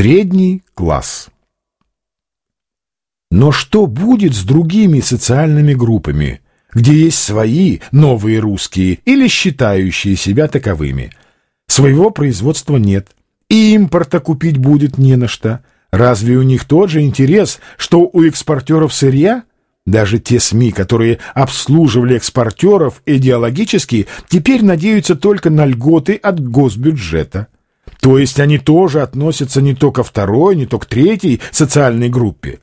Средний класс. Но что будет с другими социальными группами, где есть свои новые русские или считающие себя таковыми? Своего производства нет, и импорта купить будет не на что. Разве у них тот же интерес, что у экспортеров сырья? Даже те СМИ, которые обслуживали экспортеров идеологически, теперь надеются только на льготы от госбюджета. То есть они тоже относятся не то ко второй, не то к третьей социальной группе.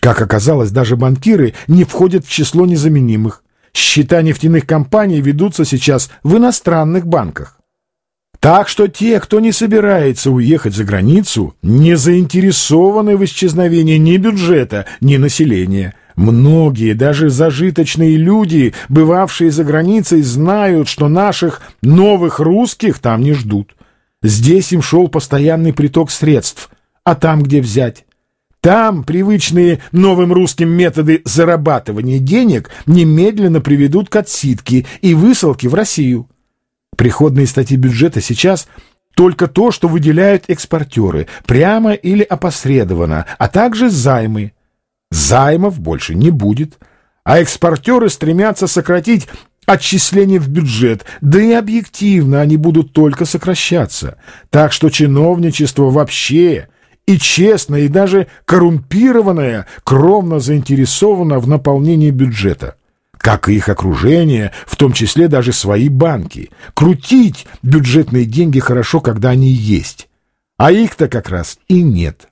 Как оказалось, даже банкиры не входят в число незаменимых. Счета нефтяных компаний ведутся сейчас в иностранных банках. Так что те, кто не собирается уехать за границу, не заинтересованы в исчезновении ни бюджета, ни населения. Многие, даже зажиточные люди, бывавшие за границей, знают, что наших новых русских там не ждут. Здесь им шел постоянный приток средств. А там где взять? Там привычные новым русским методы зарабатывания денег немедленно приведут к отсидке и высылке в Россию. Приходные статьи бюджета сейчас только то, что выделяют экспортеры, прямо или опосредованно, а также займы. Займов больше не будет, а экспортеры стремятся сократить отчисления в бюджет, да и объективно они будут только сокращаться. Так что чиновничество вообще и честное, и даже коррумпированное кровно заинтересовано в наполнении бюджета. Как и их окружение, в том числе даже свои банки. Крутить бюджетные деньги хорошо, когда они есть. А их-то как раз и нет.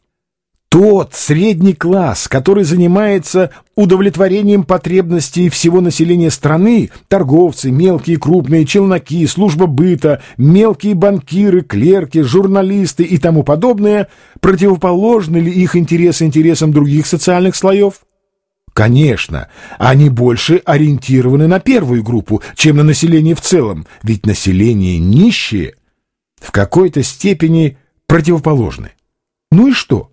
Тот средний класс, который занимается удовлетворением потребностей всего населения страны, торговцы, мелкие, крупные, челноки, служба быта, мелкие банкиры, клерки, журналисты и тому подобное, противоположны ли их интересы интересам других социальных слоев? Конечно, они больше ориентированы на первую группу, чем на население в целом, ведь население нищее в какой-то степени противоположны. Ну и что?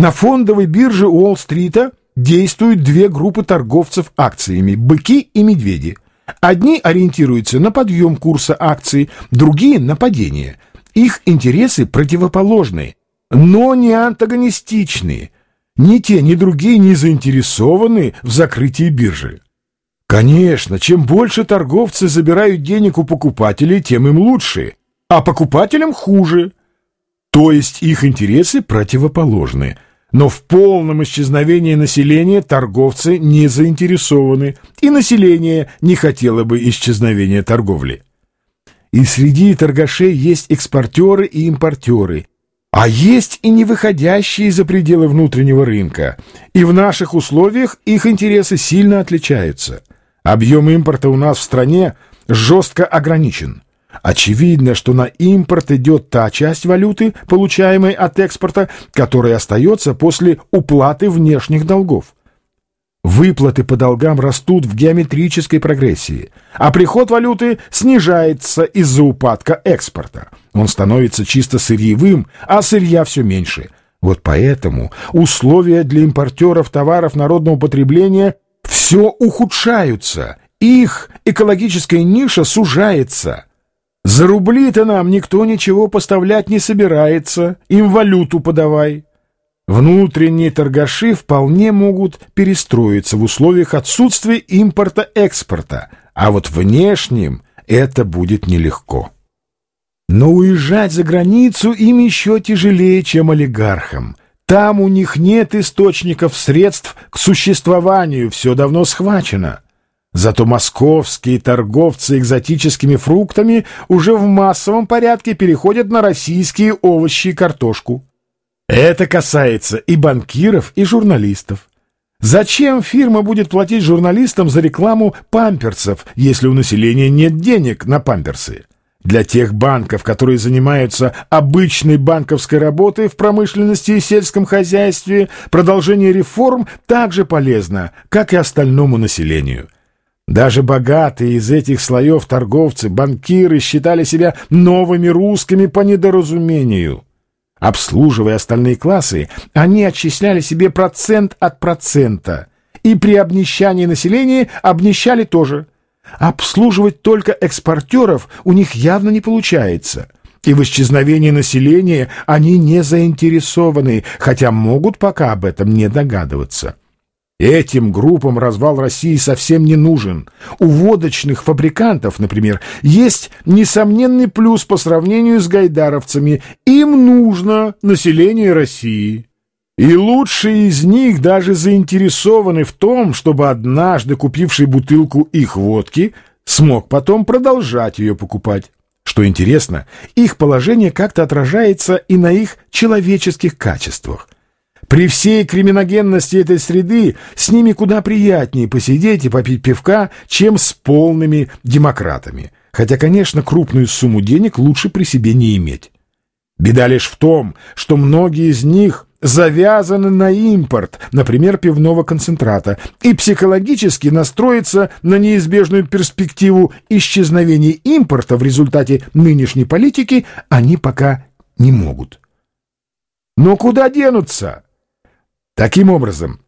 На фондовой бирже Уолл-стрита действуют две группы торговцев акциями – быки и медведи. Одни ориентируются на подъем курса акций, другие – на падение. Их интересы противоположны, но не антагонистичные. Ни те, ни другие не заинтересованы в закрытии биржи. Конечно, чем больше торговцы забирают денег у покупателей, тем им лучше, а покупателям хуже – то есть их интересы противоположны. Но в полном исчезновении населения торговцы не заинтересованы, и население не хотело бы исчезновения торговли. И среди торгашей есть экспортеры и импортеры, а есть и не выходящие за пределы внутреннего рынка, и в наших условиях их интересы сильно отличаются. Объем импорта у нас в стране жестко ограничен – Очевидно, что на импорт идет та часть валюты, получаемой от экспорта, которая остается после уплаты внешних долгов. Выплаты по долгам растут в геометрической прогрессии, а приход валюты снижается из-за упадка экспорта. Он становится чисто сырьевым, а сырья все меньше. Вот поэтому условия для импортеров товаров народного потребления все ухудшаются, их экологическая ниша сужается – за рубли-то нам никто ничего поставлять не собирается, им валюту подавай. Внутренние торгаши вполне могут перестроиться в условиях отсутствия импорта-экспорта, а вот внешним это будет нелегко. Но уезжать за границу им еще тяжелее, чем олигархам. Там у них нет источников средств к существованию, все давно схвачено. Зато московские торговцы экзотическими фруктами уже в массовом порядке переходят на российские овощи и картошку. Это касается и банкиров, и журналистов. Зачем фирма будет платить журналистам за рекламу памперсов, если у населения нет денег на памперсы? Для тех банков, которые занимаются обычной банковской работой в промышленности и сельском хозяйстве, продолжение реформ также полезно, как и остальному населению. Даже богатые из этих слоев торговцы, банкиры считали себя новыми русскими по недоразумению. Обслуживая остальные классы, они отчисляли себе процент от процента. И при обнищании населения обнищали тоже. Обслуживать только экспортеров у них явно не получается. и в исчезновении населения они не заинтересованы, хотя могут пока об этом не догадываться. Этим группам развал России совсем не нужен. У водочных фабрикантов, например, есть несомненный плюс по сравнению с гайдаровцами. Им нужно население России. И лучшие из них даже заинтересованы в том, чтобы однажды купивший бутылку их водки смог потом продолжать ее покупать. Что интересно, их положение как-то отражается и на их человеческих качествах. При всей криминогенности этой среды с ними куда приятнее посидеть и попить пивка, чем с полными демократами. Хотя, конечно, крупную сумму денег лучше при себе не иметь. Беда лишь в том, что многие из них завязаны на импорт, например, пивного концентрата, и психологически настроиться на неизбежную перспективу исчезновения импорта в результате нынешней политики они пока не могут. Но куда денутся? Таким образом,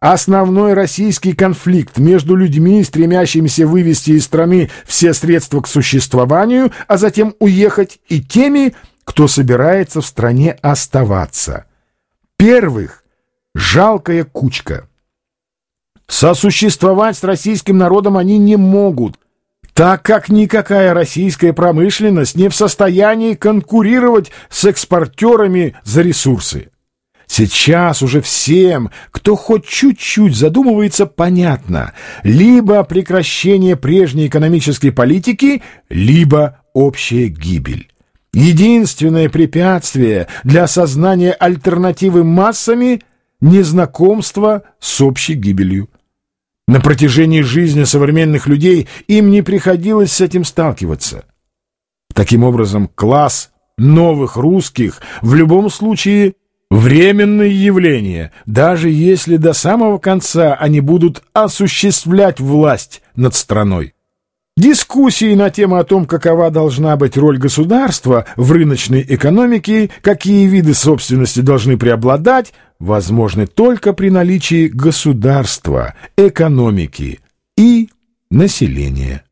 основной российский конфликт между людьми, стремящимися вывести из страны все средства к существованию, а затем уехать, и теми, кто собирается в стране оставаться. Первых – жалкая кучка. Сосуществовать с российским народом они не могут, так как никакая российская промышленность не в состоянии конкурировать с экспортерами за ресурсы. Сейчас уже всем, кто хоть чуть-чуть задумывается, понятно. Либо прекращение прежней экономической политики, либо общая гибель. Единственное препятствие для осознания альтернативы массами – незнакомство с общей гибелью. На протяжении жизни современных людей им не приходилось с этим сталкиваться. Таким образом, класс новых русских в любом случае Временное явление, даже если до самого конца они будут осуществлять власть над страной. Дискуссии на тему о том, какова должна быть роль государства в рыночной экономике, какие виды собственности должны преобладать, возможны только при наличии государства, экономики и населения.